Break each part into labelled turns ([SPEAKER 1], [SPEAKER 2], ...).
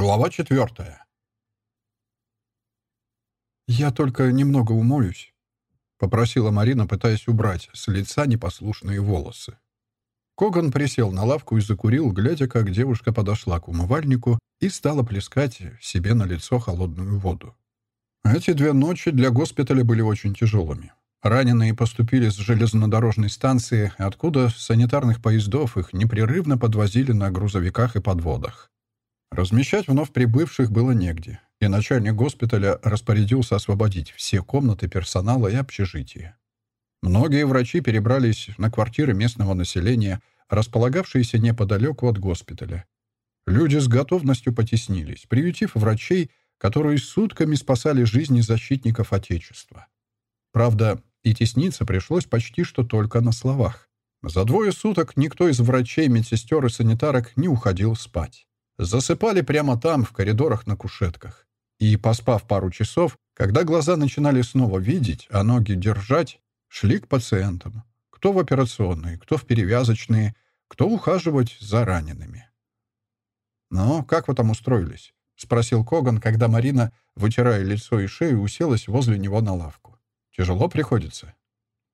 [SPEAKER 1] Глава четвертая. «Я только немного умоюсь», — попросила Марина, пытаясь убрать с лица непослушные волосы. Коган присел на лавку и закурил, глядя, как девушка подошла к умывальнику и стала плескать себе на лицо холодную воду. Эти две ночи для госпиталя были очень тяжелыми. Раненые поступили с железнодорожной станции, откуда санитарных поездов их непрерывно подвозили на грузовиках и подводах. Размещать вновь прибывших было негде, и начальник госпиталя распорядился освободить все комнаты персонала и общежития. Многие врачи перебрались на квартиры местного населения, располагавшиеся неподалеку от госпиталя. Люди с готовностью потеснились, приютив врачей, которые сутками спасали жизни защитников Отечества. Правда, и тесниться пришлось почти что только на словах. За двое суток никто из врачей, медсестер и санитарок не уходил спать. Засыпали прямо там, в коридорах на кушетках. И, поспав пару часов, когда глаза начинали снова видеть, а ноги держать, шли к пациентам. Кто в операционные, кто в перевязочные, кто ухаживать за ранеными. «Ну, как вы там устроились?» — спросил Коган, когда Марина, вытирая лицо и шею, уселась возле него на лавку. «Тяжело приходится?»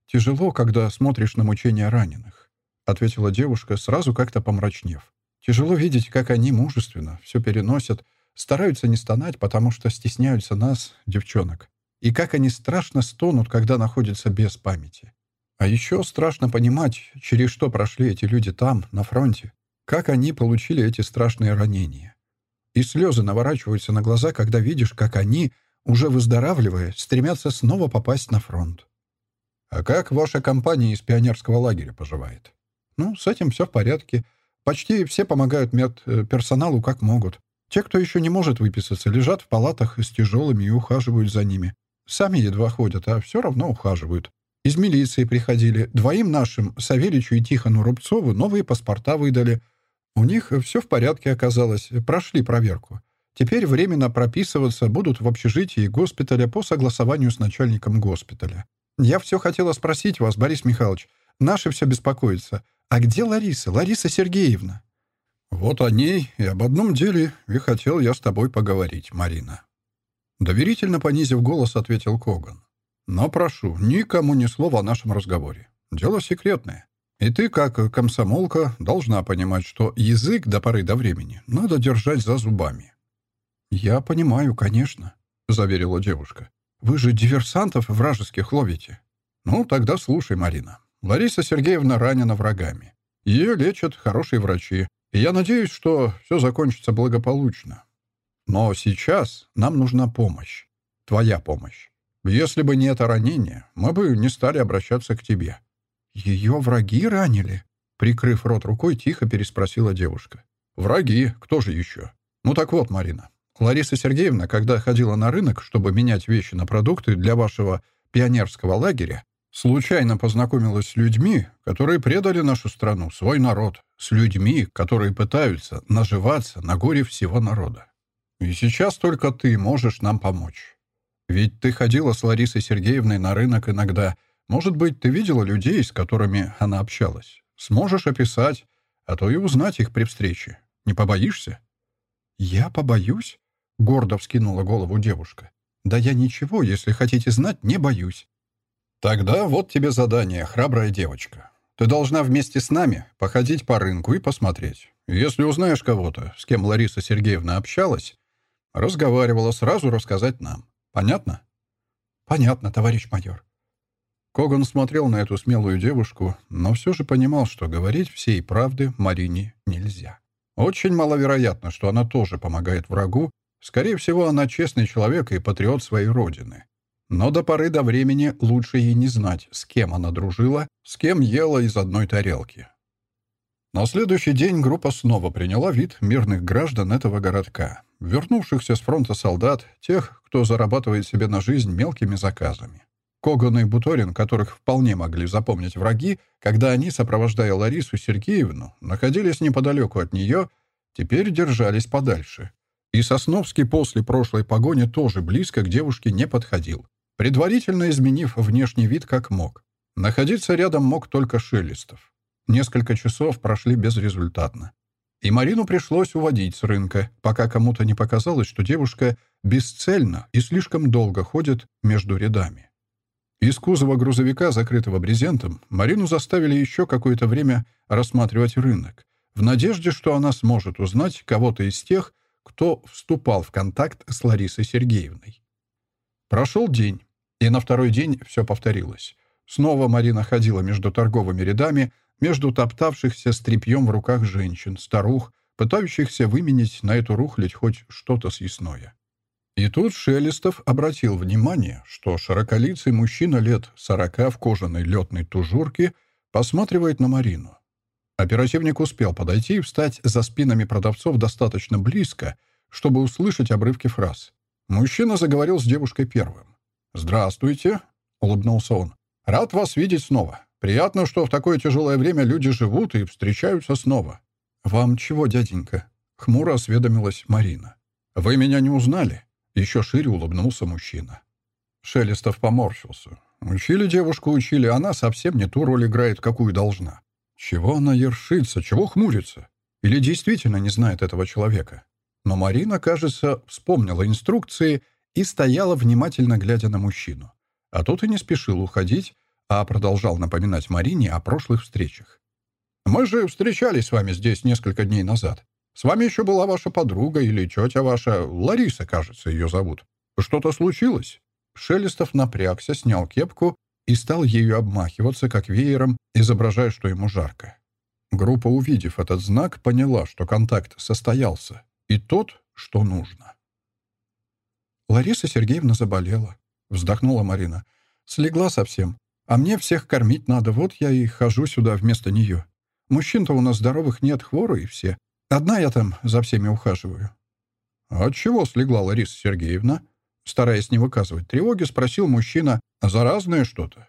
[SPEAKER 1] «Тяжело, когда смотришь на мучения раненых», — ответила девушка, сразу как-то помрачнев. Тяжело видеть, как они мужественно все переносят, стараются не стонать, потому что стесняются нас, девчонок. И как они страшно стонут, когда находятся без памяти. А еще страшно понимать, через что прошли эти люди там, на фронте. Как они получили эти страшные ранения. И слезы наворачиваются на глаза, когда видишь, как они, уже выздоравливая, стремятся снова попасть на фронт. А как ваша компания из пионерского лагеря поживает? Ну, с этим все в порядке. Почти все помогают медперсоналу как могут. Те, кто еще не может выписаться, лежат в палатах с тяжелыми и ухаживают за ними. Сами едва ходят, а все равно ухаживают. Из милиции приходили. Двоим нашим, Савельичу и Тихону Рубцову, новые паспорта выдали. У них все в порядке оказалось, прошли проверку. Теперь временно прописываться будут в общежитии госпиталя по согласованию с начальником госпиталя. Я все хотела спросить вас, Борис Михайлович. Наши все беспокоятся. «А где Лариса? Лариса Сергеевна?» «Вот о ней и об одном деле и хотел я с тобой поговорить, Марина». Доверительно понизив голос, ответил Коган. «Но прошу, никому ни слова о нашем разговоре. Дело секретное. И ты, как комсомолка, должна понимать, что язык до поры до времени надо держать за зубами». «Я понимаю, конечно», — заверила девушка. «Вы же диверсантов вражеских ловите». «Ну, тогда слушай, Марина. Лариса Сергеевна ранена врагами. Ее лечат хорошие врачи, и я надеюсь, что все закончится благополучно. Но сейчас нам нужна помощь. Твоя помощь. Если бы не это ранение, мы бы не стали обращаться к тебе». «Ее враги ранили?» Прикрыв рот рукой, тихо переспросила девушка. «Враги? Кто же еще?» «Ну так вот, Марина. Лариса Сергеевна, когда ходила на рынок, чтобы менять вещи на продукты для вашего пионерского лагеря, случайно познакомилась с людьми, которые предали нашу страну, свой народ, с людьми, которые пытаются наживаться на горе всего народа. И сейчас только ты можешь нам помочь. Ведь ты ходила с Ларисой Сергеевной на рынок иногда. Может быть, ты видела людей, с которыми она общалась. Сможешь описать, а то и узнать их при встрече. Не побоишься? Я побоюсь? Гордо вскинула голову девушка. Да я ничего, если хотите знать, не боюсь. «Тогда вот тебе задание, храбрая девочка. Ты должна вместе с нами походить по рынку и посмотреть. Если узнаешь кого-то, с кем Лариса Сергеевна общалась, разговаривала, сразу рассказать нам. Понятно?» «Понятно, товарищ майор». Коган смотрел на эту смелую девушку, но все же понимал, что говорить всей правды Марине нельзя. Очень маловероятно, что она тоже помогает врагу. Скорее всего, она честный человек и патриот своей родины. Но до поры до времени лучше ей не знать, с кем она дружила, с кем ела из одной тарелки. На следующий день группа снова приняла вид мирных граждан этого городка, вернувшихся с фронта солдат, тех, кто зарабатывает себе на жизнь мелкими заказами. Коган и Буторин, которых вполне могли запомнить враги, когда они, сопровождая Ларису Сергеевну, находились неподалеку от нее, теперь держались подальше. И Сосновский после прошлой погони тоже близко к девушке не подходил предварительно изменив внешний вид как мог. Находиться рядом мог только Шелестов. Несколько часов прошли безрезультатно. и Марину пришлось уводить с рынка, пока кому-то не показалось, что девушка бесцельно и слишком долго ходит между рядами. Из кузова грузовика, закрытого брезентом, Марину заставили еще какое-то время рассматривать рынок, в надежде, что она сможет узнать кого-то из тех, кто вступал в контакт с Ларисой Сергеевной. Прошел день, и на второй день все повторилось. Снова Марина ходила между торговыми рядами, между топтавшихся с тряпьем в руках женщин, старух, пытающихся выменить на эту рухлядь хоть что-то съестное. И тут Шелестов обратил внимание, что широколицый мужчина лет сорока в кожаной летной тужурке посматривает на Марину. Оперативник успел подойти и встать за спинами продавцов достаточно близко, чтобы услышать обрывки фраз. Мужчина заговорил с девушкой первым. «Здравствуйте», — улыбнулся он. «Рад вас видеть снова. Приятно, что в такое тяжелое время люди живут и встречаются снова». «Вам чего, дяденька?» — хмуро осведомилась Марина. «Вы меня не узнали?» — еще шире улыбнулся мужчина. Шелестов поморщился. Учили девушку, учили, она совсем не ту роль играет, какую должна. Чего она ершится, чего хмурится? Или действительно не знает этого человека? Но Марина, кажется, вспомнила инструкции и стояла, внимательно глядя на мужчину. А тот и не спешил уходить, а продолжал напоминать Марине о прошлых встречах. «Мы же встречались с вами здесь несколько дней назад. С вами еще была ваша подруга или тетя ваша, Лариса, кажется, ее зовут. Что-то случилось?» Шелестов напрягся, снял кепку и стал ею обмахиваться, как веером, изображая, что ему жарко. Группа, увидев этот знак, поняла, что контакт состоялся, и тот, что нужно. «Лариса Сергеевна заболела», — вздохнула Марина. «Слегла совсем. А мне всех кормить надо, вот я и хожу сюда вместо нее. Мужчин-то у нас здоровых нет, хворые все. Одна я там за всеми ухаживаю». «А «От чего слегла Лариса Сергеевна?» Стараясь не выказывать тревоги, спросил мужчина, «Заразное что-то?»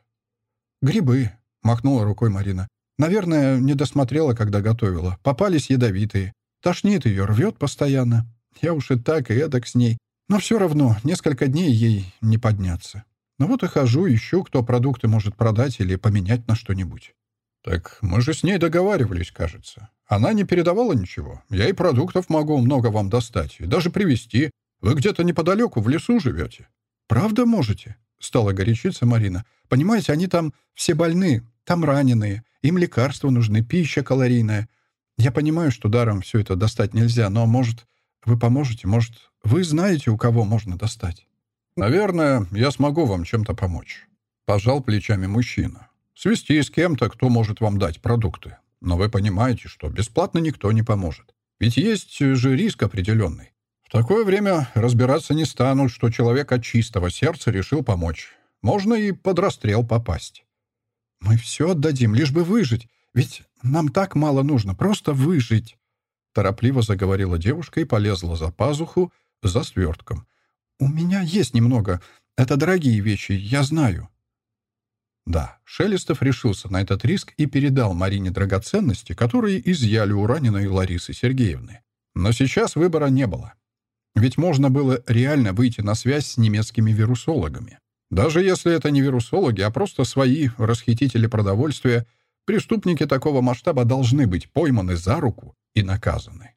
[SPEAKER 1] «Грибы», — махнула рукой Марина. «Наверное, не досмотрела, когда готовила. Попались ядовитые. Тошнит ее, рвет постоянно. Я уж и так, и эдак с ней. Но все равно, несколько дней ей не подняться. Ну вот и хожу, ищу, кто продукты может продать или поменять на что-нибудь». «Так мы же с ней договаривались, кажется. Она не передавала ничего. Я и продуктов могу много вам достать, и даже привезти. Вы где-то неподалеку, в лесу живете». «Правда можете?» — стала горячиться Марина. «Понимаете, они там все больны, там раненые, им лекарства нужны, пища калорийная. Я понимаю, что даром все это достать нельзя, но, может, вы поможете, может, вы знаете, у кого можно достать?» «Наверное, я смогу вам чем-то помочь», — пожал плечами мужчина. «Свести с кем-то, кто может вам дать продукты. Но вы понимаете, что бесплатно никто не поможет. Ведь есть же риск определенный. В такое время разбираться не станут, что человек от чистого сердца решил помочь. Можно и под расстрел попасть. «Мы все отдадим, лишь бы выжить. Ведь нам так мало нужно, просто выжить», — торопливо заговорила девушка и полезла за пазуху за свертком. «У меня есть немного. Это дорогие вещи, я знаю». Да, Шелестов решился на этот риск и передал Марине драгоценности, которые изъяли у раненой Ларисы Сергеевны. Но сейчас выбора не было. Ведь можно было реально выйти на связь с немецкими вирусологами. Даже если это не вирусологи, а просто свои расхитители продовольствия, преступники такого масштаба должны быть пойманы за руку и наказаны.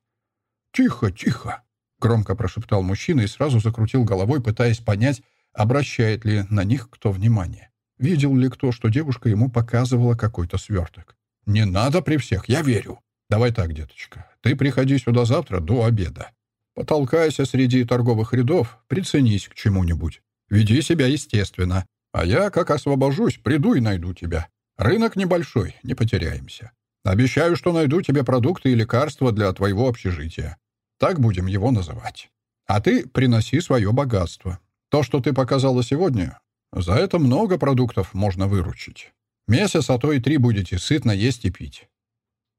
[SPEAKER 1] «Тихо, тихо!» Громко прошептал мужчина и сразу закрутил головой, пытаясь понять, обращает ли на них кто внимание. Видел ли кто, что девушка ему показывала какой-то сверток. «Не надо при всех, я верю. Давай так, деточка, ты приходи сюда завтра до обеда. Потолкайся среди торговых рядов, приценись к чему-нибудь. Веди себя естественно. А я, как освобожусь, приду и найду тебя. Рынок небольшой, не потеряемся. Обещаю, что найду тебе продукты и лекарства для твоего общежития. Так будем его называть. А ты приноси свое богатство. То, что ты показала сегодня, за это много продуктов можно выручить. Месяц, а то и три будете сытно есть и пить».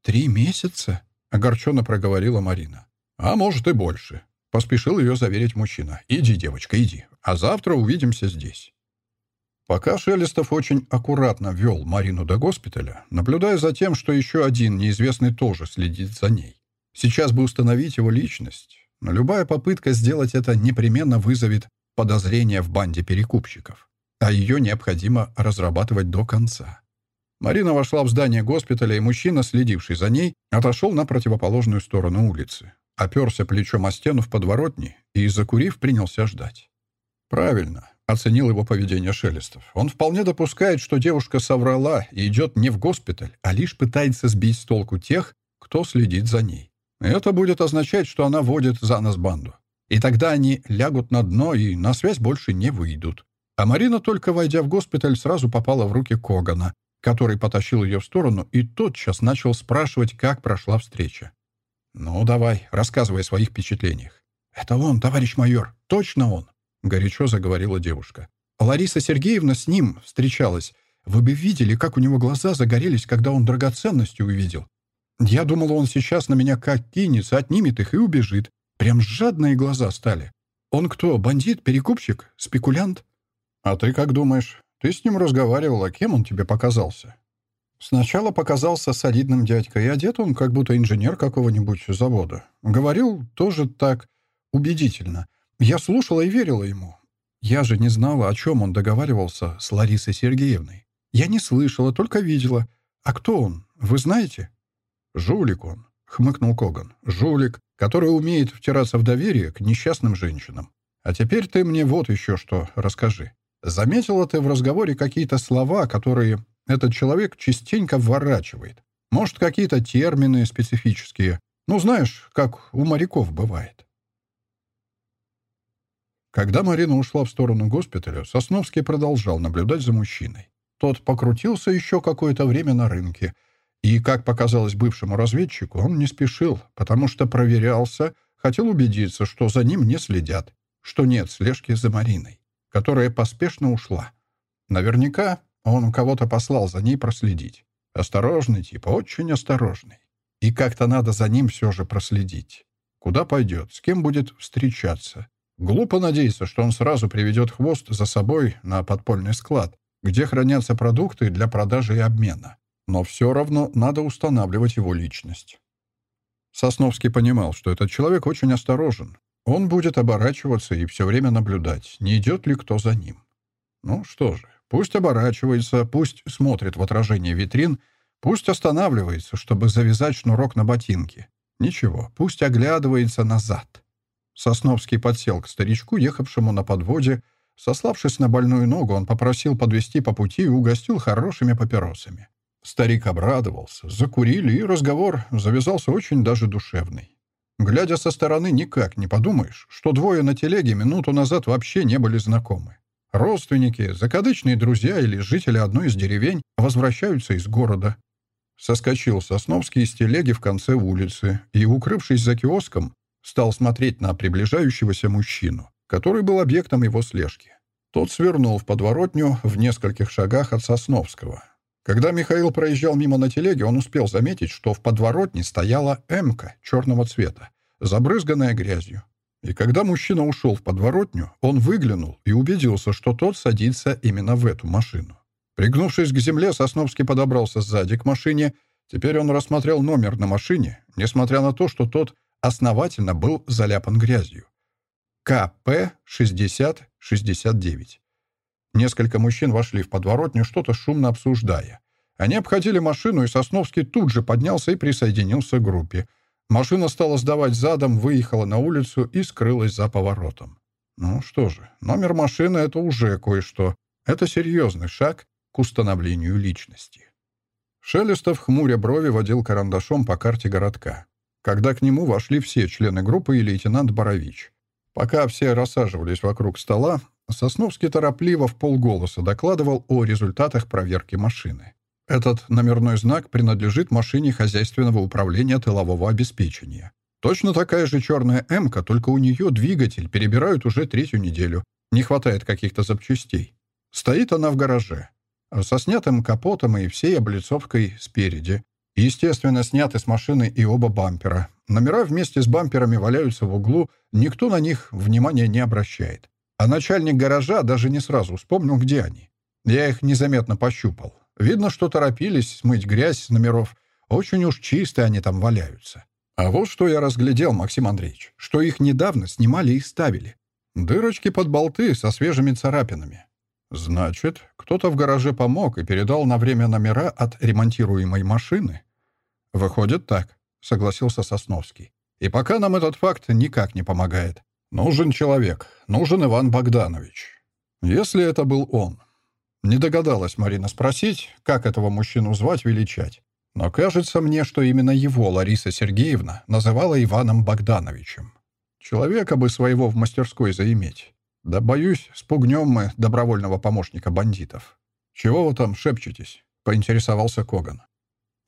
[SPEAKER 1] «Три месяца?» — огорченно проговорила Марина. «А может и больше», — поспешил ее заверить мужчина. «Иди, девочка, иди. А завтра увидимся здесь». Пока Шелестов очень аккуратно вел Марину до госпиталя, наблюдая за тем, что еще один неизвестный тоже следит за ней. Сейчас бы установить его личность, но любая попытка сделать это непременно вызовет подозрения в банде перекупщиков, а ее необходимо разрабатывать до конца. Марина вошла в здание госпиталя, и мужчина, следивший за ней, отошел на противоположную сторону улицы. Оперся плечом о стену в подворотне и, закурив, принялся ждать. «Правильно», — оценил его поведение Шелестов. «Он вполне допускает, что девушка соврала и идет не в госпиталь, а лишь пытается сбить с толку тех, кто следит за ней. Это будет означать, что она водит за нас банду. И тогда они лягут на дно и на связь больше не выйдут. А Марина, только войдя в госпиталь, сразу попала в руки Когана, который потащил ее в сторону и тотчас начал спрашивать, как прошла встреча. «Ну, давай, рассказывай о своих впечатлениях». «Это он, товарищ майор, точно он», — горячо заговорила девушка. «Лариса Сергеевна с ним встречалась. Вы бы видели, как у него глаза загорелись, когда он драгоценности увидел. Я думала, он сейчас на меня как кинется, отнимет их и убежит. Прям жадные глаза стали. Он кто, бандит, перекупщик, спекулянт?» «А ты как думаешь?» Ты с ним разговаривал, а кем он тебе показался? Сначала показался солидным дядькой, и одет он, как будто инженер какого-нибудь завода. Говорил тоже так убедительно. Я слушала и верила ему. Я же не знала, о чем он договаривался с Ларисой Сергеевной. Я не слышала, только видела. А кто он, вы знаете? Жулик он, хмыкнул Коган. Жулик, который умеет втираться в доверие к несчастным женщинам. А теперь ты мне вот еще что расскажи. Заметила ты в разговоре какие-то слова, которые этот человек частенько вворачивает. Может, какие-то термины специфические. Ну, знаешь, как у моряков бывает. Когда Марина ушла в сторону госпиталя, Сосновский продолжал наблюдать за мужчиной. Тот покрутился еще какое-то время на рынке. И, как показалось бывшему разведчику, он не спешил, потому что проверялся, хотел убедиться, что за ним не следят, что нет слежки за Мариной которая поспешно ушла. Наверняка он кого-то послал за ней проследить. Осторожный типа, очень осторожный. И как-то надо за ним все же проследить. Куда пойдет, с кем будет встречаться. Глупо надеяться, что он сразу приведет хвост за собой на подпольный склад, где хранятся продукты для продажи и обмена. Но все равно надо устанавливать его личность. Сосновский понимал, что этот человек очень осторожен, он будет оборачиваться и все время наблюдать, не идет ли кто за ним. Ну что же, пусть оборачивается, пусть смотрит в отражение витрин, пусть останавливается, чтобы завязать шнурок на ботинке. Ничего, пусть оглядывается назад. Сосновский подсел к старичку, ехавшему на подводе. Сославшись на больную ногу, он попросил подвести по пути и угостил хорошими папиросами. Старик обрадовался, закурили, и разговор завязался очень даже душевный. Глядя со стороны, никак не подумаешь, что двое на телеге минуту назад вообще не были знакомы. Родственники, закадычные друзья или жители одной из деревень возвращаются из города. Соскочил Сосновский из телеги в конце улицы и, укрывшись за киоском, стал смотреть на приближающегося мужчину, который был объектом его слежки. Тот свернул в подворотню в нескольких шагах от Сосновского. Когда Михаил проезжал мимо на телеге, он успел заметить, что в подворотне стояла «Эмка» черного цвета, забрызганная грязью. И когда мужчина ушел в подворотню, он выглянул и убедился, что тот садится именно в эту машину. Пригнувшись к земле, Сосновский подобрался сзади к машине. Теперь он рассмотрел номер на машине, несмотря на то, что тот основательно был заляпан грязью. КП-6069. Несколько мужчин вошли в подворотню, что-то шумно обсуждая. Они обходили машину, и Сосновский тут же поднялся и присоединился к группе. Машина стала сдавать задом, выехала на улицу и скрылась за поворотом. Ну что же, номер машины — это уже кое-что. Это серьезный шаг к установлению личности. Шелестов, хмуря брови, водил карандашом по карте городка. Когда к нему вошли все члены группы и лейтенант Борович. Пока все рассаживались вокруг стола, Сосновский торопливо в полголоса докладывал о результатах проверки машины. Этот номерной знак принадлежит машине хозяйственного управления тылового обеспечения. Точно такая же черная «М»ка, только у нее двигатель перебирают уже третью неделю. Не хватает каких-то запчастей. Стоит она в гараже. Со снятым капотом и всей облицовкой спереди. Естественно, сняты с машины и оба бампера. Номера вместе с бамперами валяются в углу, никто на них внимания не обращает. А начальник гаража даже не сразу вспомнил, где они. Я их незаметно пощупал. Видно, что торопились смыть грязь с номеров. Очень уж чистые они там валяются. А вот что я разглядел, Максим Андреевич, что их недавно снимали и ставили. Дырочки под болты со свежими царапинами. Значит, кто-то в гараже помог и передал на время номера от ремонтируемой машины? Выходит так, согласился Сосновский. И пока нам этот факт никак не помогает. Нужен человек, нужен Иван Богданович. Если это был он. Не догадалась Марина спросить, как этого мужчину звать, величать. Но кажется мне, что именно его Лариса Сергеевна называла Иваном Богдановичем. Человека бы своего в мастерской заиметь. Да, боюсь, спугнем мы добровольного помощника бандитов. Чего вы там шепчетесь? Поинтересовался Коган.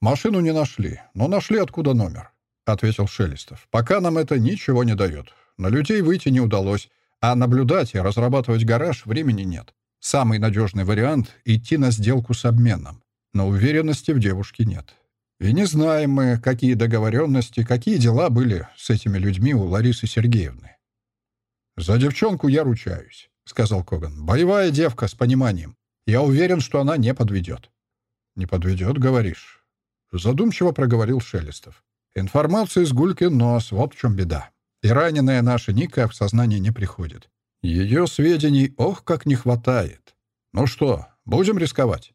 [SPEAKER 1] Машину не нашли, но нашли откуда номер, ответил Шелестов. Пока нам это ничего не дает. На людей выйти не удалось, а наблюдать и разрабатывать гараж времени нет. Самый надежный вариант — идти на сделку с обменом. Но уверенности в девушке нет. И не знаем мы, какие договоренности, какие дела были с этими людьми у Ларисы Сергеевны. «За девчонку я ручаюсь», — сказал Коган. «Боевая девка с пониманием. Я уверен, что она не подведет». «Не подведет, говоришь?» Задумчиво проговорил Шелестов. «Информация из гульки нос, вот в чем беда. И раненая наша Ника в сознание не приходит. Ее сведений, ох, как не хватает. Ну что, будем рисковать?»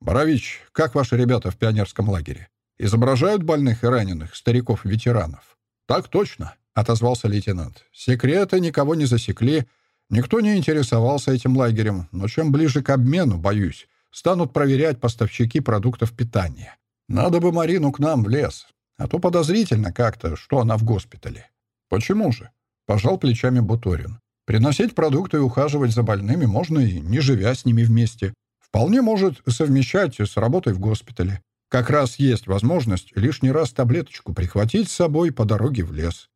[SPEAKER 1] «Борович, как ваши ребята в пионерском лагере? Изображают больных и раненых, стариков-ветеранов?» «Так точно», отозвался лейтенант. «Секреты никого не засекли, никто не интересовался этим лагерем, но чем ближе к обмену, боюсь, станут проверять поставщики продуктов питания. Надо бы Марину к нам в лес, а то подозрительно как-то, что она в госпитале». «Почему же?» — пожал плечами Буторин. «Приносить продукты и ухаживать за больными можно и не живя с ними вместе. Вполне может совмещать с работой в госпитале. Как раз есть возможность лишний раз таблеточку прихватить с собой по дороге в лес.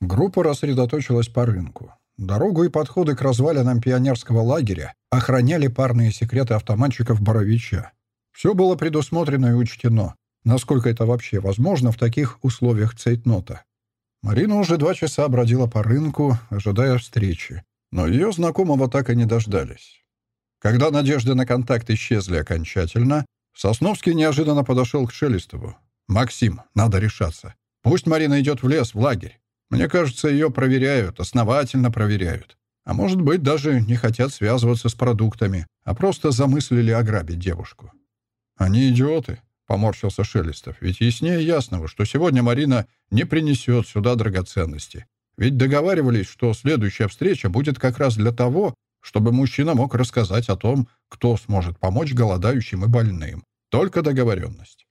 [SPEAKER 1] Группа рассредоточилась по рынку. Дорогу и подходы к развалинам пионерского лагеря охраняли парные секреты автоматчиков Боровича. Все было предусмотрено и учтено, насколько это вообще возможно в таких условиях цейтнота. Марина уже два часа бродила по рынку, ожидая встречи, но ее знакомого так и не дождались. Когда надежды на контакт исчезли окончательно, Сосновский неожиданно подошел к Шелестову. «Максим, надо решаться. Пусть Марина идет в лес, в лагерь. Мне кажется, ее проверяют, основательно проверяют. А может быть, даже не хотят связываться с продуктами, а просто замыслили ограбить девушку. Они идиоты, — поморщился Шелестов. Ведь яснее ясного, что сегодня Марина не принесет сюда драгоценности. Ведь договаривались, что следующая встреча будет как раз для того, чтобы мужчина мог рассказать о том, кто сможет помочь голодающим и больным. Только договоренность.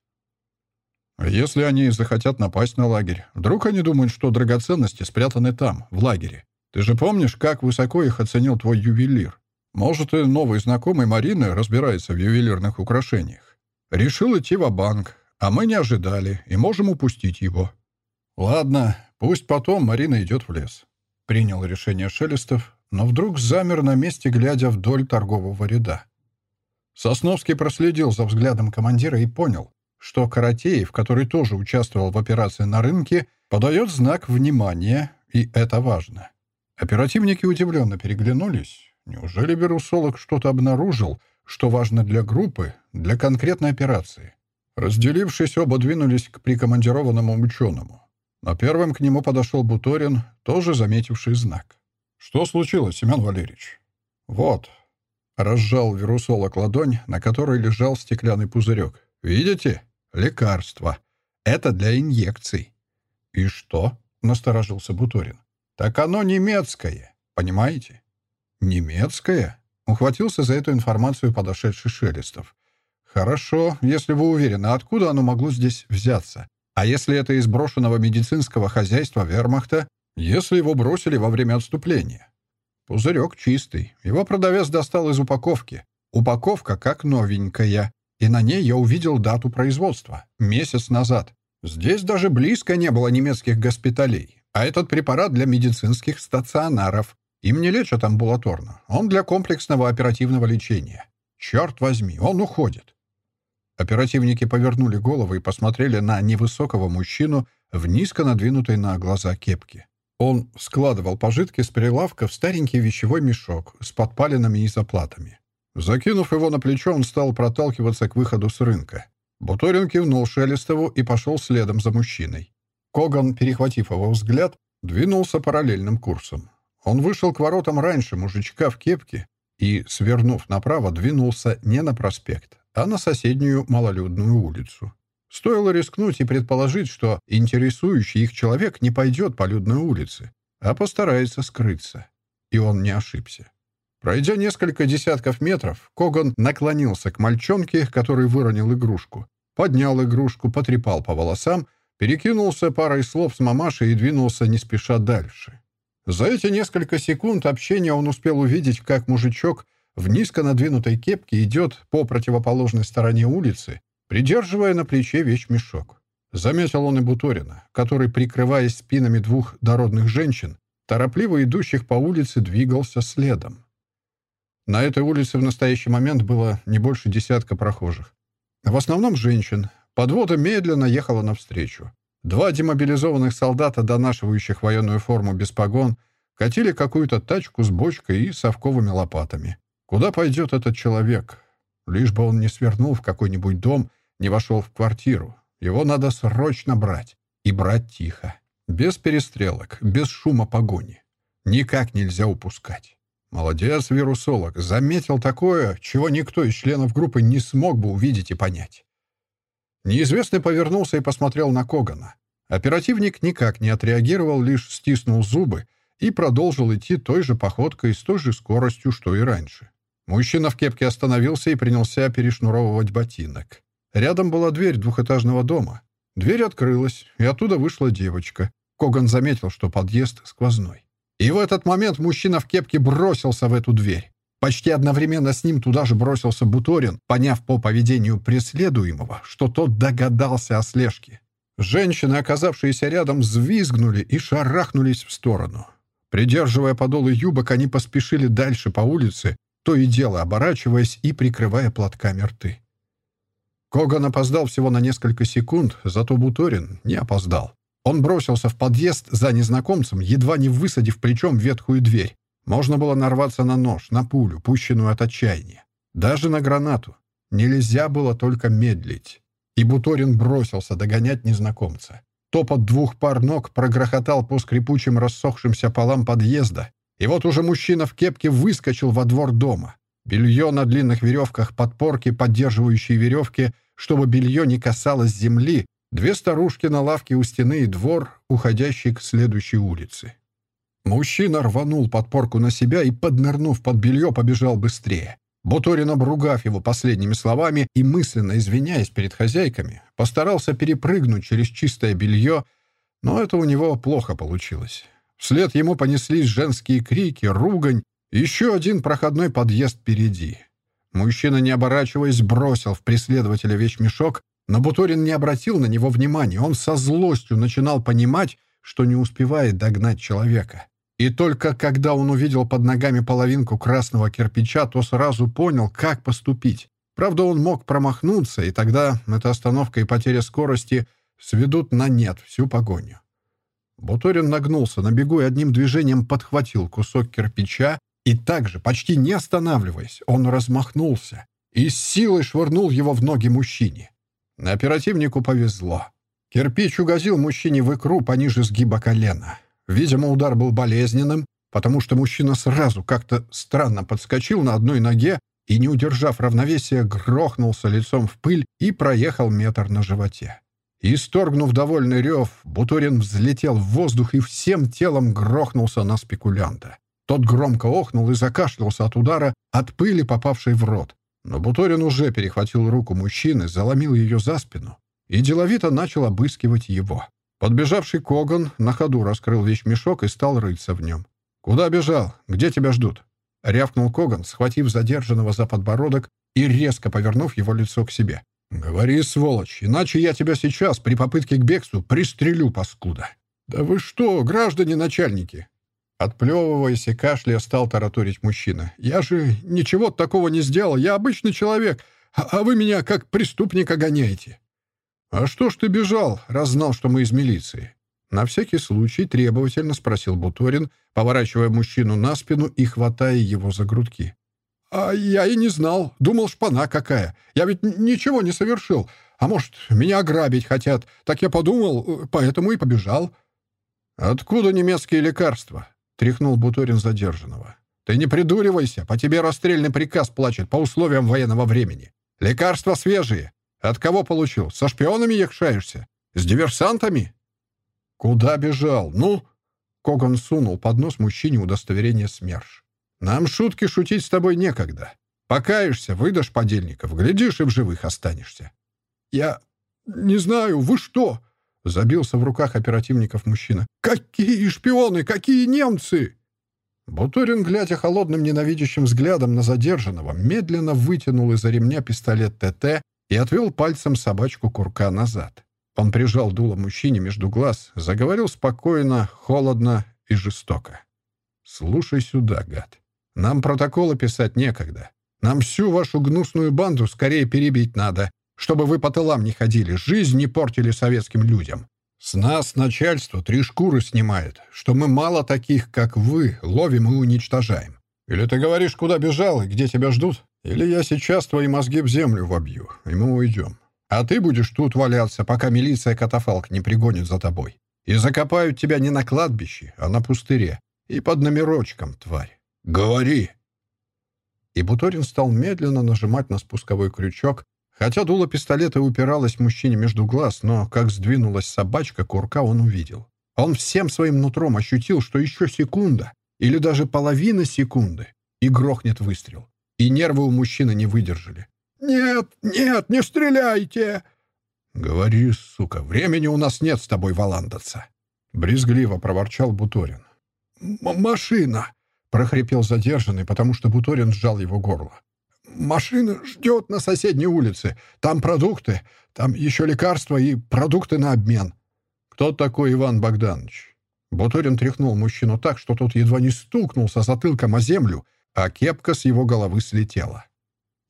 [SPEAKER 1] Если они захотят напасть на лагерь, вдруг они думают, что драгоценности спрятаны там, в лагере. Ты же помнишь, как высоко их оценил твой ювелир? Может, и новый знакомый Марины разбирается в ювелирных украшениях. Решил идти в банк а мы не ожидали и можем упустить его. Ладно, пусть потом Марина идет в лес. Принял решение Шелестов, но вдруг замер на месте, глядя вдоль торгового ряда. Сосновский проследил за взглядом командира и понял, что Каратеев, который тоже участвовал в операции на рынке, подает знак внимания, и это важно. Оперативники удивленно переглянулись. Неужели вирусолог что-то обнаружил, что важно для группы, для конкретной операции? Разделившись, оба двинулись к прикомандированному ученому. Но первым к нему подошел Буторин, тоже заметивший знак. «Что случилось, Семен Валерьевич?» «Вот». Разжал вирусолог ладонь, на которой лежал стеклянный пузырек. «Видите? Лекарство. Это для инъекций. И что? Насторожился Буторин. Так оно немецкое, понимаете? Немецкое? Ухватился за эту информацию подошедший Шелестов. Хорошо, если вы уверены, откуда оно могло здесь взяться? А если это из брошенного медицинского хозяйства вермахта, если его бросили во время отступления? Пузырек чистый. Его продавец достал из упаковки. Упаковка как новенькая и на ней я увидел дату производства. Месяц назад. Здесь даже близко не было немецких госпиталей. А этот препарат для медицинских стационаров. Им не лечат амбулаторно. Он для комплексного оперативного лечения. Черт возьми, он уходит. Оперативники повернули головы и посмотрели на невысокого мужчину в низко надвинутой на глаза кепке. Он складывал пожитки с прилавка в старенький вещевой мешок с подпалинами и заплатами. Закинув его на плечо, он стал проталкиваться к выходу с рынка. Буторин кивнул Шелестову и пошел следом за мужчиной. Коган, перехватив его взгляд, двинулся параллельным курсом. Он вышел к воротам раньше мужичка в кепке, и, свернув направо, двинулся не на проспект, а на соседнюю малолюдную улицу. Стоило рискнуть и предположить, что интересующий их человек не пойдет по людной улице, а постарается скрыться. И он не ошибся. Пройдя несколько десятков метров, Коган наклонился к мальчонке, который выронил игрушку, поднял игрушку, потрепал по волосам, перекинулся парой слов с мамашей и двинулся не спеша дальше. За эти несколько секунд общения он успел увидеть, как мужичок в низко надвинутой кепке идет по противоположной стороне улицы, придерживая на плече вещмешок. Заметил он и Буторина, который, прикрываясь спинами двух дородных женщин, торопливо идущих по улице, двигался следом. На этой улице в настоящий момент было не больше десятка прохожих. В основном женщин. Подвода медленно ехала навстречу. Два демобилизованных солдата, донашивающих военную форму без погон, катили какую-то тачку с бочкой и совковыми лопатами. Куда пойдет этот человек? Лишь бы он не свернул в какой-нибудь дом, не вошел в квартиру. Его надо срочно брать. И брать тихо. Без перестрелок, без шума погони. Никак нельзя упускать. Молодец, вирусолог. Заметил такое, чего никто из членов группы не смог бы увидеть и понять. Неизвестный повернулся и посмотрел на Когана. Оперативник никак не отреагировал, лишь стиснул зубы и продолжил идти той же походкой с той же скоростью, что и раньше. Мужчина в кепке остановился и принялся перешнуровывать ботинок. Рядом была дверь двухэтажного дома. Дверь открылась, и оттуда вышла девочка. Коган заметил, что подъезд сквозной. И в этот момент мужчина в кепке бросился в эту дверь. Почти одновременно с ним туда же бросился Буторин, поняв по поведению преследуемого, что тот догадался о слежке. Женщины, оказавшиеся рядом, взвизгнули и шарахнулись в сторону. Придерживая подолы юбок, они поспешили дальше по улице, то и дело оборачиваясь и прикрывая платками рты. Коган опоздал всего на несколько секунд, зато Буторин не опоздал. Он бросился в подъезд за незнакомцем, едва не высадив плечом ветхую дверь. Можно было нарваться на нож, на пулю, пущенную от отчаяния. Даже на гранату. Нельзя было только медлить. И Буторин бросился догонять незнакомца. Топот двух пар ног прогрохотал по скрипучим рассохшимся полам подъезда. И вот уже мужчина в кепке выскочил во двор дома. Белье на длинных веревках, подпорки, поддерживающие веревки, чтобы белье не касалось земли, две старушки на лавке у стены и двор, уходящий к следующей улице. Мужчина рванул подпорку на себя и, поднырнув под белье, побежал быстрее. Буторин, обругав его последними словами и мысленно извиняясь перед хозяйками, постарался перепрыгнуть через чистое белье, но это у него плохо получилось. Вслед ему понеслись женские крики, ругань, еще один проходной подъезд впереди. Мужчина, не оборачиваясь, бросил в преследователя вещмешок, но Буторин не обратил на него внимания. Он со злостью начинал понимать, что не успевает догнать человека. И только когда он увидел под ногами половинку красного кирпича, то сразу понял, как поступить. Правда, он мог промахнуться, и тогда эта остановка и потеря скорости сведут на нет всю погоню. Буторин нагнулся на бегу и одним движением подхватил кусок кирпича, и также, почти не останавливаясь, он размахнулся и с силой швырнул его в ноги мужчине. Оперативнику повезло. Кирпич угодил мужчине в икру пониже сгиба колена. Видимо, удар был болезненным, потому что мужчина сразу как-то странно подскочил на одной ноге и, не удержав равновесия, грохнулся лицом в пыль и проехал метр на животе. Исторгнув довольный рев, Бутурин взлетел в воздух и всем телом грохнулся на спекулянта. Тот громко охнул и закашлялся от удара, от пыли, попавшей в рот. Но Буторин уже перехватил руку мужчины, заломил ее за спину и деловито начал обыскивать его. Подбежавший Коган на ходу раскрыл вещмешок и стал рыться в нем. «Куда бежал? Где тебя ждут?» — рявкнул Коган, схватив задержанного за подбородок и резко повернув его лицо к себе. «Говори, сволочь, иначе я тебя сейчас при попытке к бегству пристрелю, паскуда!» «Да вы что, граждане начальники!» Отплевываясь и кашляя, стал тараторить мужчина. «Я же ничего такого не сделал, я обычный человек, а, а вы меня как преступника гоняете!» «А что ж ты бежал, раз знал, что мы из милиции?» На всякий случай требовательно спросил Буторин, поворачивая мужчину на спину и хватая его за грудки. «А я и не знал. Думал, шпана какая. Я ведь ничего не совершил. А может, меня ограбить хотят. Так я подумал, поэтому и побежал». «Откуда немецкие лекарства?» — тряхнул Буторин задержанного. Ты не придуривайся, по тебе расстрельный приказ плачет по условиям военного времени. Лекарства свежие. От кого получил? Со шпионами якшаешься? С диверсантами?» «Куда бежал? Ну?» Коган сунул под нос мужчине удостоверение СМЕРШ. «Нам шутки шутить с тобой некогда. Покаешься, выдашь подельников, глядишь, и в живых останешься». «Я не знаю, вы что?» Забился в руках оперативников мужчина. «Какие шпионы! Какие немцы!» Буторин, глядя холодным ненавидящим взглядом на задержанного, медленно вытянул из-за ремня пистолет ТТ и отвел пальцем собачку курка назад. Он прижал дуло мужчине между глаз, заговорил спокойно, холодно и жестоко. «Слушай сюда, гад. Нам протоколы писать некогда. Нам всю вашу гнусную банду скорее перебить надо, чтобы вы по тылам не ходили, жизнь не портили советским людям. С нас начальство три шкуры снимает, что мы мало таких, как вы, ловим и уничтожаем. Или ты говоришь, куда бежал и где тебя ждут? Или я сейчас твои мозги в землю вобью, и мы уйдем. А ты будешь тут валяться, пока милиция катафалк не пригонит за тобой. И закопают тебя не на кладбище, а на пустыре. И под номерочком, тварь. Говори!» И Буторин стал медленно нажимать на спусковой крючок, Хотя дуло пистолета упиралось мужчине между глаз, но как сдвинулась собачка, курка он увидел. Он всем своим нутром ощутил, что еще секунда, или даже половина секунды, и грохнет выстрел. И нервы у мужчины не выдержали. «Нет, нет, не стреляйте!» «Говори, сука, времени у нас нет с тобой валандаться!» Брезгливо проворчал Буторин. «Машина!» — прохрипел задержанный, потому что Буторин сжал его горло. Машина ждет на соседней улице. Там продукты, там еще лекарства и продукты на обмен». «Кто такой Иван Богданович?» Буторин тряхнул мужчину так, что тот едва не стукнулся затылком о землю, а кепка с его головы слетела.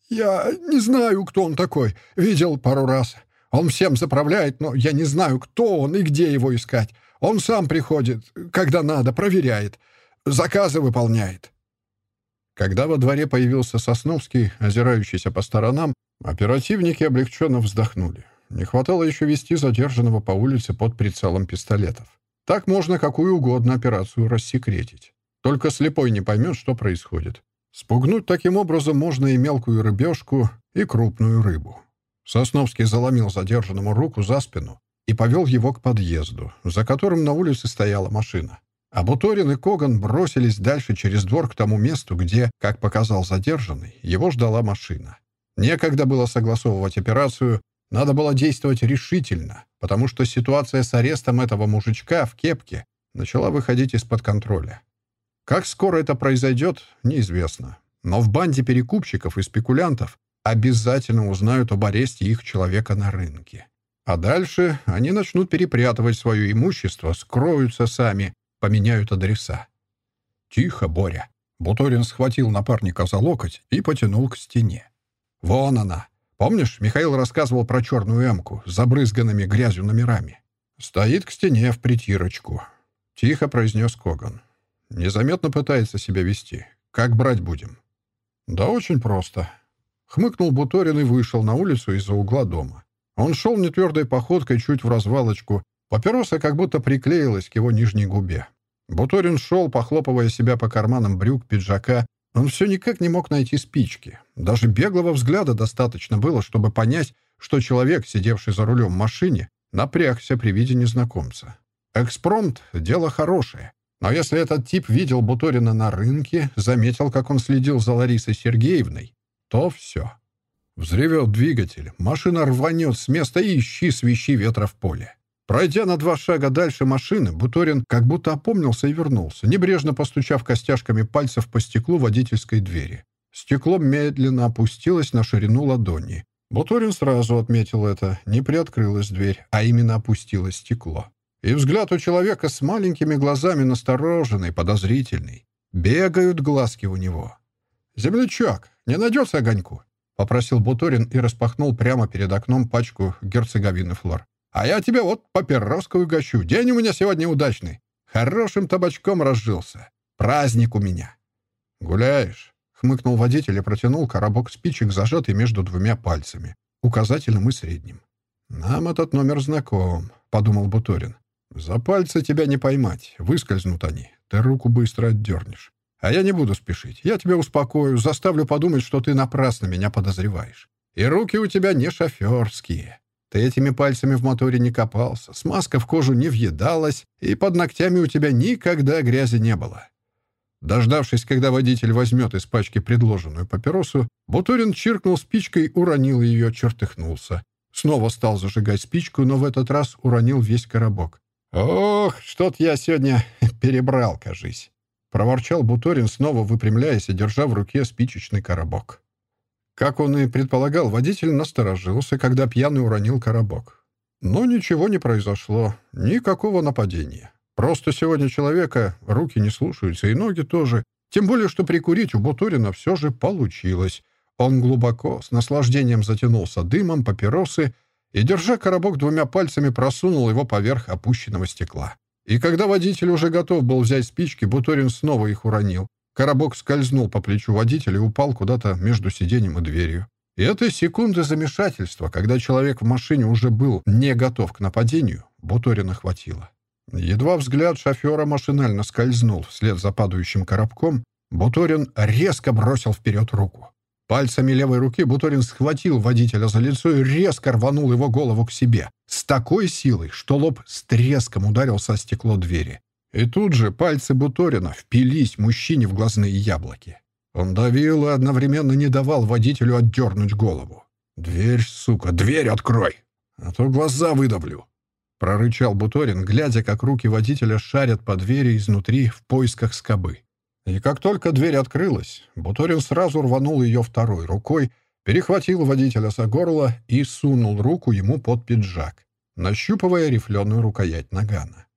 [SPEAKER 1] «Я не знаю, кто он такой. Видел пару раз. Он всем заправляет, но я не знаю, кто он и где его искать. Он сам приходит, когда надо, проверяет. Заказы выполняет». Когда во дворе появился Сосновский, озирающийся по сторонам, оперативники облегченно вздохнули. Не хватало еще вести задержанного по улице под прицелом пистолетов. Так можно какую угодно операцию рассекретить. Только слепой не поймет, что происходит. Спугнуть таким образом можно и мелкую рыбешку, и крупную рыбу. Сосновский заломил задержанному руку за спину и повел его к подъезду, за которым на улице стояла машина. А Буторин и Коган бросились дальше через двор к тому месту, где, как показал задержанный, его ждала машина. Некогда было согласовывать операцию, надо было действовать решительно, потому что ситуация с арестом этого мужичка в кепке начала выходить из-под контроля. Как скоро это произойдет, неизвестно. Но в банде перекупщиков и спекулянтов обязательно узнают об аресте их человека на рынке. А дальше они начнут перепрятывать свое имущество, скроются сами поменяют адреса. «Тихо, Боря!» Буторин схватил напарника за локоть и потянул к стене. «Вон она! Помнишь, Михаил рассказывал про черную эмку с забрызганными грязью номерами? Стоит к стене в притирочку». Тихо произнес Коган. «Незаметно пытается себя вести. Как брать будем?» «Да очень просто». Хмыкнул Буторин и вышел на улицу из-за угла дома. Он шел нетвердой походкой чуть в развалочку, Папироса как будто приклеилась к его нижней губе. Буторин шел, похлопывая себя по карманам брюк, пиджака. Он все никак не мог найти спички. Даже беглого взгляда достаточно было, чтобы понять, что человек, сидевший за рулем машине, напрягся при виде незнакомца. Экспромт — дело хорошее. Но если этот тип видел Буторина на рынке, заметил, как он следил за Ларисой Сергеевной, то все. Взревет двигатель, машина рванет с места и ищи свищи ветра в поле. Пройдя на два шага дальше машины, Буторин как будто опомнился и вернулся, небрежно постучав костяшками пальцев по стеклу водительской двери. Стекло медленно опустилось на ширину ладони. Буторин сразу отметил это. Не приоткрылась дверь, а именно опустилось стекло. И взгляд у человека с маленькими глазами настороженный, подозрительный. Бегают глазки у него. «Землячок, не найдется огоньку?» — попросил Буторин и распахнул прямо перед окном пачку герцоговины флор. А я тебе вот папироску угощу. День у меня сегодня удачный. Хорошим табачком разжился. Праздник у меня. Гуляешь? Хмыкнул водитель и протянул коробок спичек, зажатый между двумя пальцами, указательным и средним. «Нам этот номер знаком», — подумал Буторин. «За пальцы тебя не поймать. Выскользнут они. Ты руку быстро отдернешь. А я не буду спешить. Я тебя успокою, заставлю подумать, что ты напрасно меня подозреваешь. И руки у тебя не шоферские. Ты этими пальцами в моторе не копался, смазка в кожу не въедалась, и под ногтями у тебя никогда грязи не было. Дождавшись, когда водитель возьмет из пачки предложенную папиросу, Бутурин чиркнул спичкой, уронил ее, чертыхнулся. Снова стал зажигать спичку, но в этот раз уронил весь коробок. «Ох, что-то я сегодня перебрал, кажись!» — проворчал Буторин, снова выпрямляясь и держа в руке спичечный коробок. Как он и предполагал, водитель насторожился, когда пьяный уронил коробок. Но ничего не произошло, никакого нападения. Просто сегодня человека руки не слушаются и ноги тоже. Тем более, что прикурить у Буторина все же получилось. Он глубоко, с наслаждением затянулся дымом папиросы и, держа коробок двумя пальцами, просунул его поверх опущенного стекла. И когда водитель уже готов был взять спички, Буторин снова их уронил. Коробок скользнул по плечу водителя и упал куда-то между сиденьем и дверью. И этой секунды замешательства, когда человек в машине уже был не готов к нападению, Буторина хватило. Едва взгляд шофера машинально скользнул вслед за падающим коробком, Буторин резко бросил вперед руку. Пальцами левой руки Буторин схватил водителя за лицо и резко рванул его голову к себе. С такой силой, что лоб с треском ударился о стекло двери. И тут же пальцы Буторина впились мужчине в глазные яблоки. Он давил и одновременно не давал водителю отдернуть голову. «Дверь, сука, дверь открой! А то глаза выдавлю!» Прорычал Буторин, глядя, как руки водителя шарят по двери изнутри в поисках скобы. И как только дверь открылась, Буторин сразу рванул ее второй рукой, перехватил водителя за горло и сунул руку ему под пиджак, нащупывая рифленую рукоять нагана.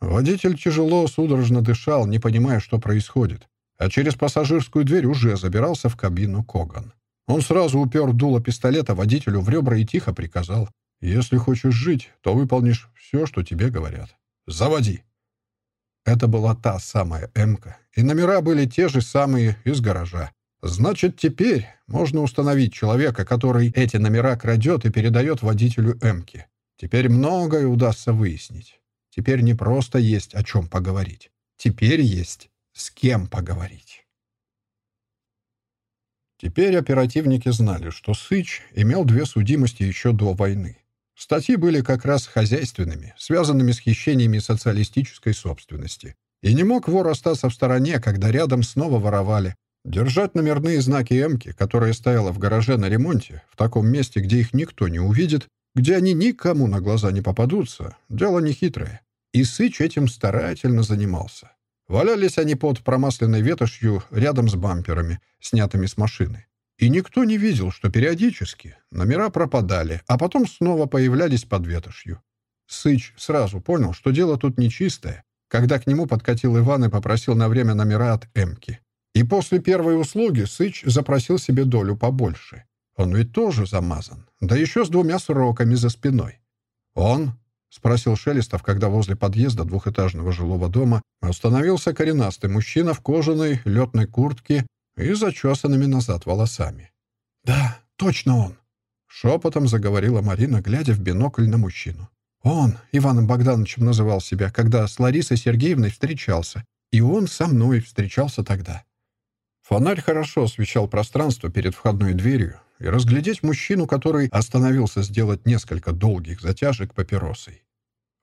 [SPEAKER 1] Водитель тяжело, судорожно дышал, не понимая, что происходит, а через пассажирскую дверь уже забирался в кабину Коган. Он сразу упер дуло пистолета водителю в ребра и тихо приказал, «Если хочешь жить, то выполнишь все, что тебе говорят. Заводи!» Это была та самая «Эмка», и номера были те же самые из гаража. Значит, теперь можно установить человека, который эти номера крадет и передает водителю «Эмки». Теперь многое удастся выяснить. Теперь не просто есть о чем поговорить. Теперь есть с кем поговорить. Теперь оперативники знали, что Сыч имел две судимости еще до войны. Статьи были как раз хозяйственными, связанными с хищениями социалистической собственности. И не мог вор остаться в стороне, когда рядом снова воровали. Держать номерные знаки «Эмки», которая стояла в гараже на ремонте, в таком месте, где их никто не увидит, где они никому на глаза не попадутся, дело нехитрое. И Сыч этим старательно занимался. Валялись они под промасленной ветошью рядом с бамперами, снятыми с машины. И никто не видел, что периодически номера пропадали, а потом снова появлялись под ветошью. Сыч сразу понял, что дело тут нечистое, когда к нему подкатил Иван и попросил на время номера от Эмки. И после первой услуги Сыч запросил себе долю побольше. Он ведь тоже замазан, да еще с двумя сроками за спиной. «Он?» — спросил Шелестов, когда возле подъезда двухэтажного жилого дома остановился коренастый мужчина в кожаной летной куртке и зачесанными назад волосами. «Да, точно он!» — шепотом заговорила Марина, глядя в бинокль на мужчину. «Он Иваном Богдановичем называл себя, когда с Ларисой Сергеевной встречался, и он со мной встречался тогда». Фонарь хорошо освещал пространство перед входной дверью, и разглядеть мужчину, который остановился сделать несколько долгих затяжек папиросой.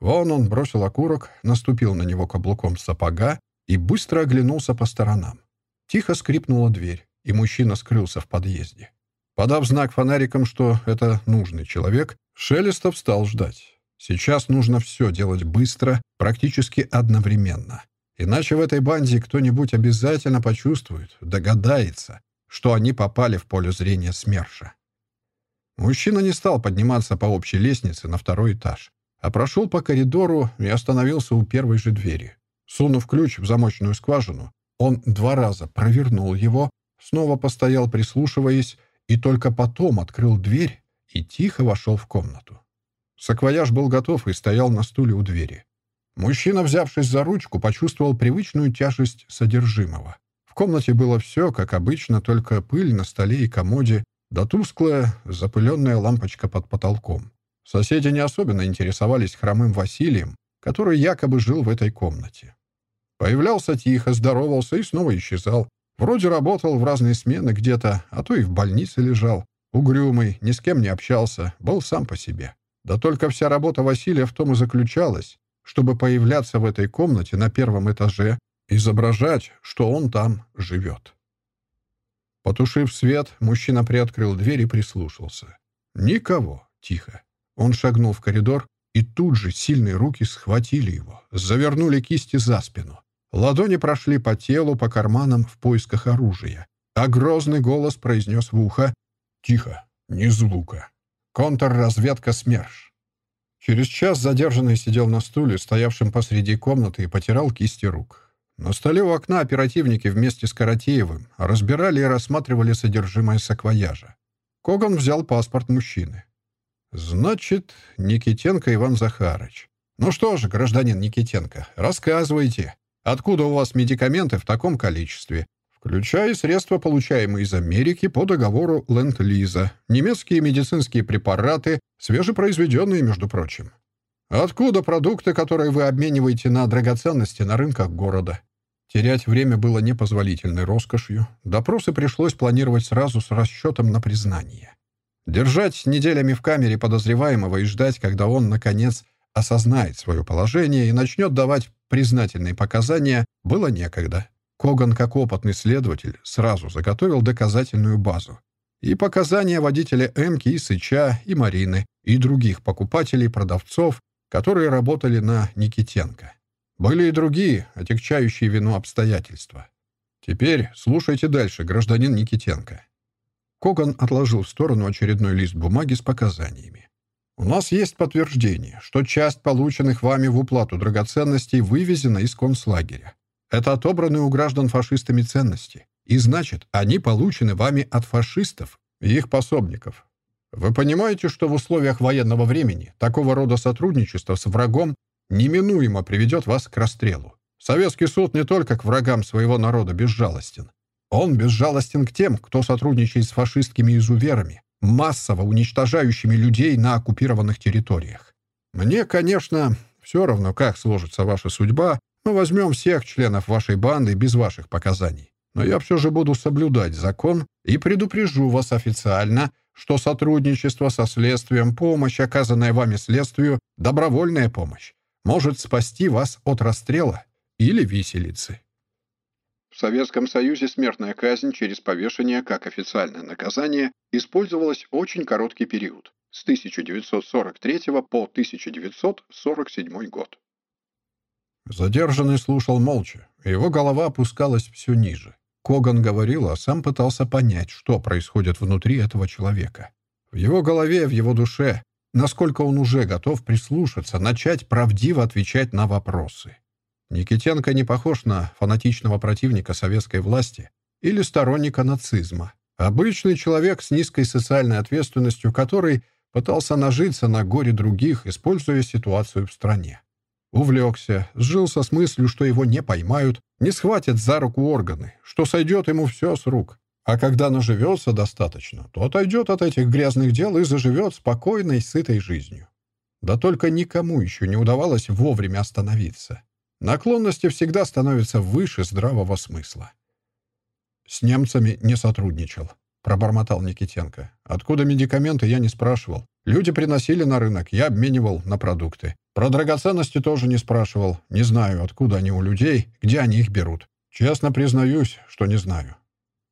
[SPEAKER 1] Вон он бросил окурок, наступил на него каблуком сапога и быстро оглянулся по сторонам. Тихо скрипнула дверь, и мужчина скрылся в подъезде. Подав знак фонариком, что это нужный человек, Шелестов стал ждать. Сейчас нужно все делать быстро, практически одновременно. Иначе в этой банде кто-нибудь обязательно почувствует, догадается, что они попали в поле зрения СМЕРШа. Мужчина не стал подниматься по общей лестнице на второй этаж, а прошел по коридору и остановился у первой же двери. Сунув ключ в замочную скважину, он два раза провернул его, снова постоял, прислушиваясь, и только потом открыл дверь и тихо вошел в комнату. Саквояж был готов и стоял на стуле у двери. Мужчина, взявшись за ручку, почувствовал привычную тяжесть содержимого. В комнате было все, как обычно, только пыль на столе и комоде, да тусклая, запыленная лампочка под потолком. Соседи не особенно интересовались хромым Василием, который якобы жил в этой комнате. Появлялся тихо, здоровался и снова исчезал. Вроде работал в разные смены где-то, а то и в больнице лежал. Угрюмый, ни с кем не общался, был сам по себе. Да только вся работа Василия в том и заключалась, чтобы появляться в этой комнате на первом этаже, изображать, что он там живет. Потушив свет, мужчина приоткрыл дверь и прислушался. Никого. Тихо. Он шагнул в коридор, и тут же сильные руки схватили его, завернули кисти за спину. Ладони прошли по телу, по карманам в поисках оружия. А грозный голос произнес в ухо «Тихо, ни звука. Контрразведка СМЕРШ». Через час задержанный сидел на стуле, стоявшем посреди комнаты, и потирал кисти рук. На столе у окна оперативники вместе с Каратеевым разбирали и рассматривали содержимое саквояжа. Коган взял паспорт мужчины. «Значит, Никитенко Иван Захарович. Ну что же, гражданин Никитенко, рассказывайте, откуда у вас медикаменты в таком количестве, включая средства, получаемые из Америки по договору Ленд-Лиза, немецкие медицинские препараты, свежепроизведенные, между прочим. Откуда продукты, которые вы обмениваете на драгоценности на рынках города? Терять время было непозволительной роскошью. Допросы пришлось планировать сразу с расчетом на признание. Держать неделями в камере подозреваемого и ждать, когда он, наконец, осознает свое положение и начнет давать признательные показания, было некогда. Коган, как опытный следователь, сразу заготовил доказательную базу. И показания водителя Эмки, и Сыча, и Марины, и других покупателей, продавцов, которые работали на Никитенко. Были и другие, отягчающие вину обстоятельства. Теперь слушайте дальше, гражданин Никитенко. Коган отложил в сторону очередной лист бумаги с показаниями. У нас есть подтверждение, что часть полученных вами в уплату драгоценностей вывезена из концлагеря. Это отобранные у граждан фашистами ценности. И значит, они получены вами от фашистов и их пособников. Вы понимаете, что в условиях военного времени такого рода сотрудничество с врагом неминуемо приведет вас к расстрелу. Советский суд не только к врагам своего народа безжалостен. Он безжалостен к тем, кто сотрудничает с фашистскими изуверами, массово уничтожающими людей на оккупированных территориях. Мне, конечно, все равно, как сложится ваша судьба, мы возьмем всех членов вашей банды без ваших показаний. Но я все же буду соблюдать закон и предупрежу вас официально, что сотрудничество со следствием, помощь, оказанная вами следствию, добровольная помощь, может спасти вас от расстрела или виселицы. В Советском Союзе смертная казнь через повешение как официальное наказание использовалась очень короткий период – с 1943 по 1947 год. Задержанный слушал молча, его голова опускалась все ниже. Коган говорил, а сам пытался понять, что происходит внутри этого человека. В его голове, в его душе, насколько он уже готов прислушаться, начать правдиво отвечать на вопросы. Никитенко не похож на фанатичного противника советской власти или сторонника нацизма. Обычный человек с низкой социальной ответственностью, который пытался нажиться на горе других, используя ситуацию в стране. Увлекся, сжился с мыслью, что его не поймают, не схватят за руку органы, что сойдет ему все с рук. А когда наживется достаточно, то отойдет от этих грязных дел и заживет спокойной, сытой жизнью. Да только никому еще не удавалось вовремя остановиться. Наклонности всегда становятся выше здравого смысла. «С немцами не сотрудничал», — пробормотал Никитенко. «Откуда медикаменты, я не спрашивал. Люди приносили на рынок, я обменивал на продукты. Про драгоценности тоже не спрашивал. Не знаю, откуда они у людей, где они их берут. Честно признаюсь, что не знаю.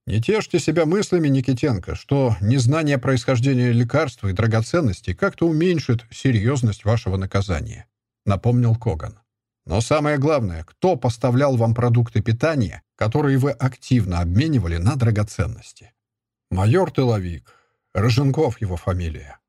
[SPEAKER 1] Не тешьте себя мыслями, Никитенко, что незнание происхождения лекарства и драгоценностей как-то уменьшит серьезность вашего наказания», — напомнил Коган. «Но самое главное, кто поставлял вам продукты питания, которые вы активно обменивали на драгоценности?» «Майор Тыловик. Роженков его фамилия.